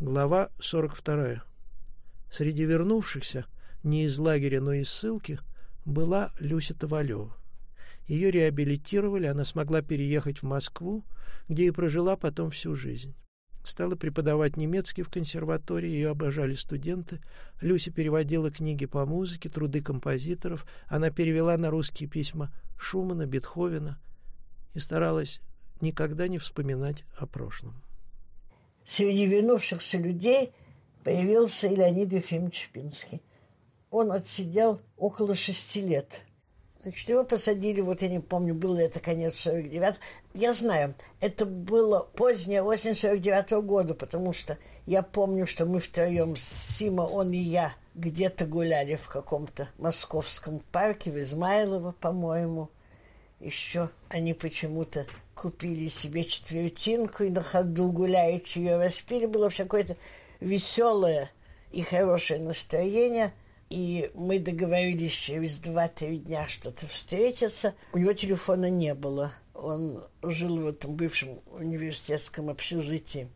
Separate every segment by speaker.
Speaker 1: Глава 42. Среди вернувшихся, не из лагеря, но из ссылки, была Люся Tavalева. Ее реабилитировали, она смогла переехать в Москву, где и прожила потом всю жизнь. Стала преподавать немецкий в консерватории, ее обожали студенты. Люся переводила книги по музыке, труды композиторов. Она перевела на русские письма Шумана, Бетховена и старалась никогда не вспоминать о прошлом.
Speaker 2: Среди вернувшихся людей появился и Леонид Ефимович Пинский. Он отсидел около шести лет – Значит, его посадили, вот я не помню, было это конец 49 Я знаю, это было поздняя осень 49 -го года, потому что я помню, что мы втроем, Сима, он и я, где-то гуляли в каком-то московском парке, в Измайлово, по-моему. Еще они почему-то купили себе четвертинку и на ходу гуляючи ее распили. Было вообще какое-то веселое и хорошее настроение – и мы договорились через два-три дня что-то встретиться. У него телефона не было. Он жил в этом бывшем университетском общежитии.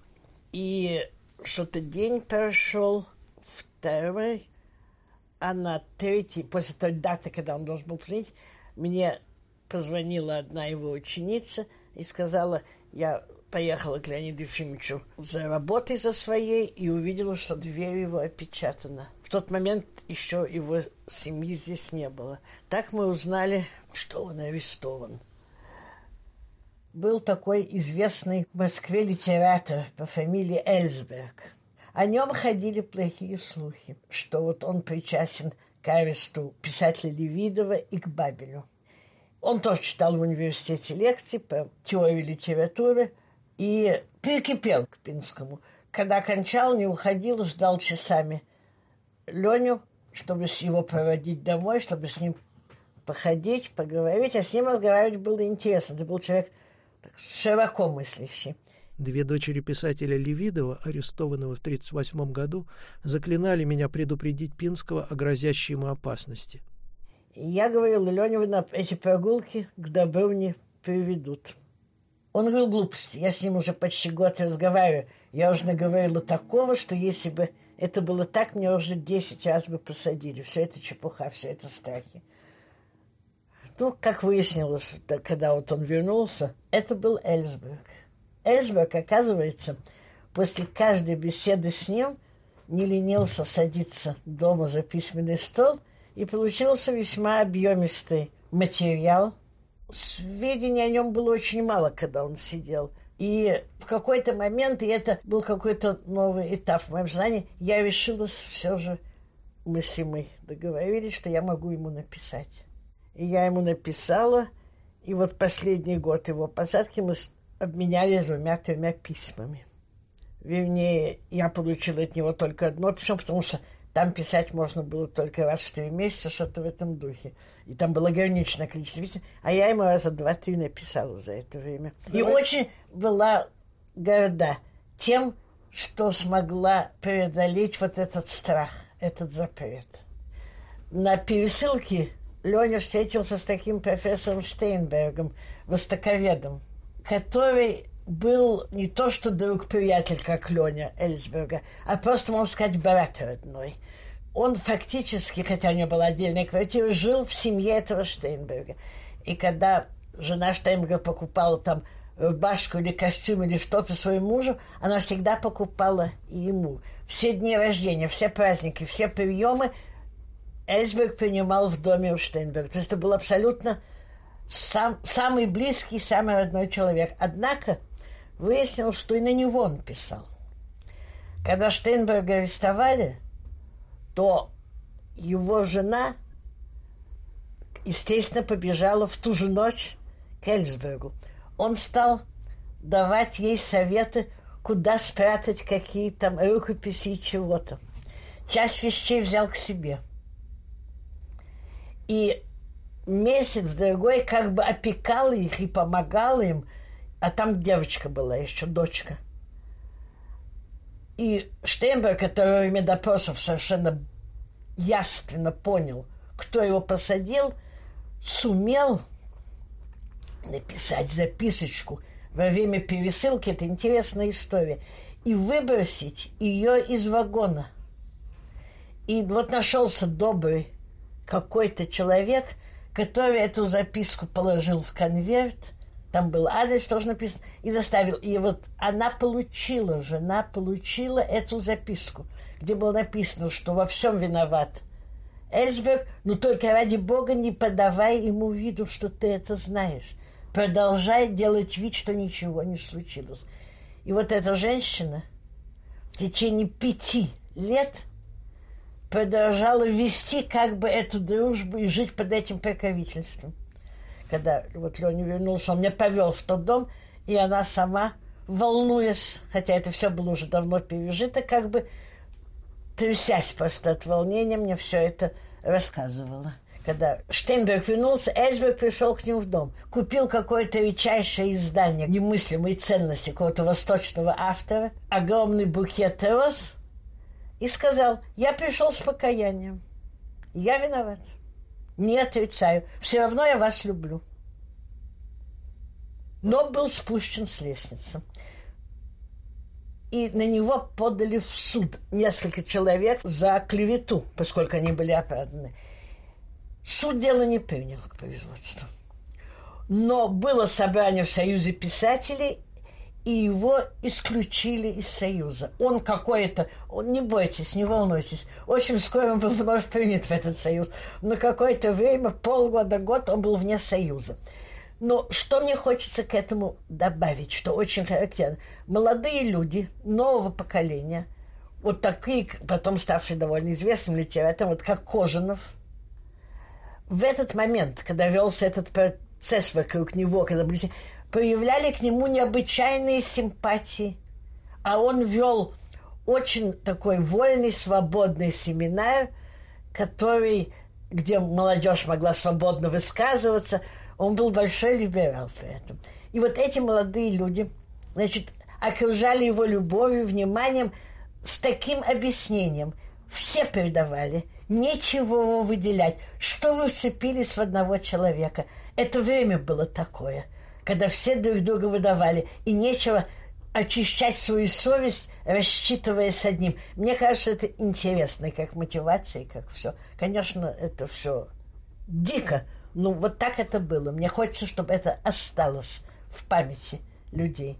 Speaker 2: И что-то день прошел, второй, а на третий, после той даты, когда он должен был принять, мне позвонила одна его ученица и сказала, я поехала к Леониду Ефимовичу за работой за своей и увидела, что дверь его опечатана. В тот момент еще его семьи здесь не было. Так мы узнали, что он арестован. Был такой известный в Москве литератор по фамилии Эльсберг. О нем ходили плохие слухи, что вот он причастен к аресту писателя Левидова и к Бабелю. Он тоже читал в университете лекции по теории литературы – и прикипел к Пинскому. Когда кончал, не уходил, ждал часами Леню, чтобы с его проводить домой, чтобы с ним походить, поговорить. А с ним разговаривать было интересно. Это был человек так, широко мыслящий.
Speaker 1: Две дочери писателя Левидова, арестованного в 1938 году, заклинали меня предупредить Пинского о грозящей ему опасности.
Speaker 2: Я говорил, Леня, вы на эти прогулки к добру не приведут. Он говорил глупости. Я с ним уже почти год разговариваю. Я уже наговорила такого, что если бы это было так, меня уже 10 раз бы посадили. Все это чепуха, все это страхи. Ну, как выяснилось, когда вот он вернулся, это был Эльсберг. Эльсберг, оказывается, после каждой беседы с ним не ленился садиться дома за письменный стол, и получился весьма объемистый материал – сведений о нем было очень мало, когда он сидел. И в какой-то момент, и это был какой-то новый этап в моем знании, я решила все же, мы с Симой договорились, что я могу ему написать. И я ему написала, и вот последний год его посадки мы обменялись двумя-тремя письмами. Вернее, я получила от него только одно письмо, потому что там писать можно было только раз в три месяца, что-то в этом духе. И там было ограниченное количество писем. А я ему раза два-три написала за это время. Давай. И очень была горда тем, что смогла преодолеть вот этот страх, этот запрет. На пересылке Леня встретился с таким профессором Штейнбергом, востоковедом, который был не то что друг-приятель, как Леня Эльсберга, а просто, можно сказать, брат родной. Он фактически, хотя у него была отдельная квартира, жил в семье этого Штейнберга. И когда жена Штейнберга покупала там рубашку или костюм или что-то своему мужу, она всегда покупала и ему. Все дни рождения, все праздники, все приемы Эльсберг принимал в доме у Штейнберга. То есть это был абсолютно сам, самый близкий, самый родной человек. Однако выяснилось, что и на него он писал. Когда Штейнберга арестовали, то его жена, естественно, побежала в ту же ночь к Эльсбергу. Он стал давать ей советы, куда спрятать какие там рукописи и чего-то. Часть вещей взял к себе. И месяц-другой как бы опекал их и помогал им – а там девочка была, еще дочка. И Штейнберг, который во время допросов совершенно ясно понял, кто его посадил, сумел написать записочку во время пересылки. Это интересная история. и выбросить ее из вагона. И вот нашелся добрый какой-то человек, который эту записку положил в конверт, там был адрес тоже написан, и доставил. И вот она получила, жена получила эту записку, где было написано, что во всем виноват Эльсберг, но только ради бога не подавай ему виду, что ты это знаешь. Продолжай делать вид, что ничего не случилось. И вот эта женщина в течение пяти лет продолжала вести как бы эту дружбу и жить под этим покровительством. Когда вот Леня вернулся, он меня повел в тот дом, и она сама, волнуясь, хотя это все было уже давно пережито, как бы трясясь просто от волнения, мне все это рассказывала. Когда Штейнберг вернулся, Эльсберг пришел к нему в дом, купил какое-то редчайшее издание немыслимой ценности какого-то восточного автора, огромный букет роз, и сказал, я пришел с покаянием. Я виноват. Не отрицаю. Все равно я вас люблю. Но был спущен с лестницы и на него подали в суд несколько человек за клевету, поскольку они были оправданы. Суд дело не принял к производству. Но было собрание в Союзе писателей, и его исключили из Союза. Он какой-то... Он, не бойтесь, не волнуйтесь. Очень скоро он был вновь принят в этот Союз. На какое-то время, полгода, год он был вне Союза. Но что мне хочется к этому добавить, что очень характерно. Молодые люди нового поколения, вот такие, потом ставшие довольно известным литератором, вот как Кожанов, в этот момент, когда велся этот процесс вокруг него, когда были, проявляли к нему необычайные симпатии. А он вел очень такой вольный, свободный семинар, который, где молодежь могла свободно высказываться – он был большой либерал при этом. И вот эти молодые люди, значит, окружали его любовью, вниманием, с таким объяснением. Все передавали, нечего выделять. Что вы вцепились в одного человека? Это время было такое, когда все друг друга выдавали, и нечего очищать свою совесть, рассчитывая с одним. Мне кажется, это интересно, как мотивация, как все. Конечно, это все дико, ну, вот так это было. Мне хочется, чтобы это осталось в памяти людей.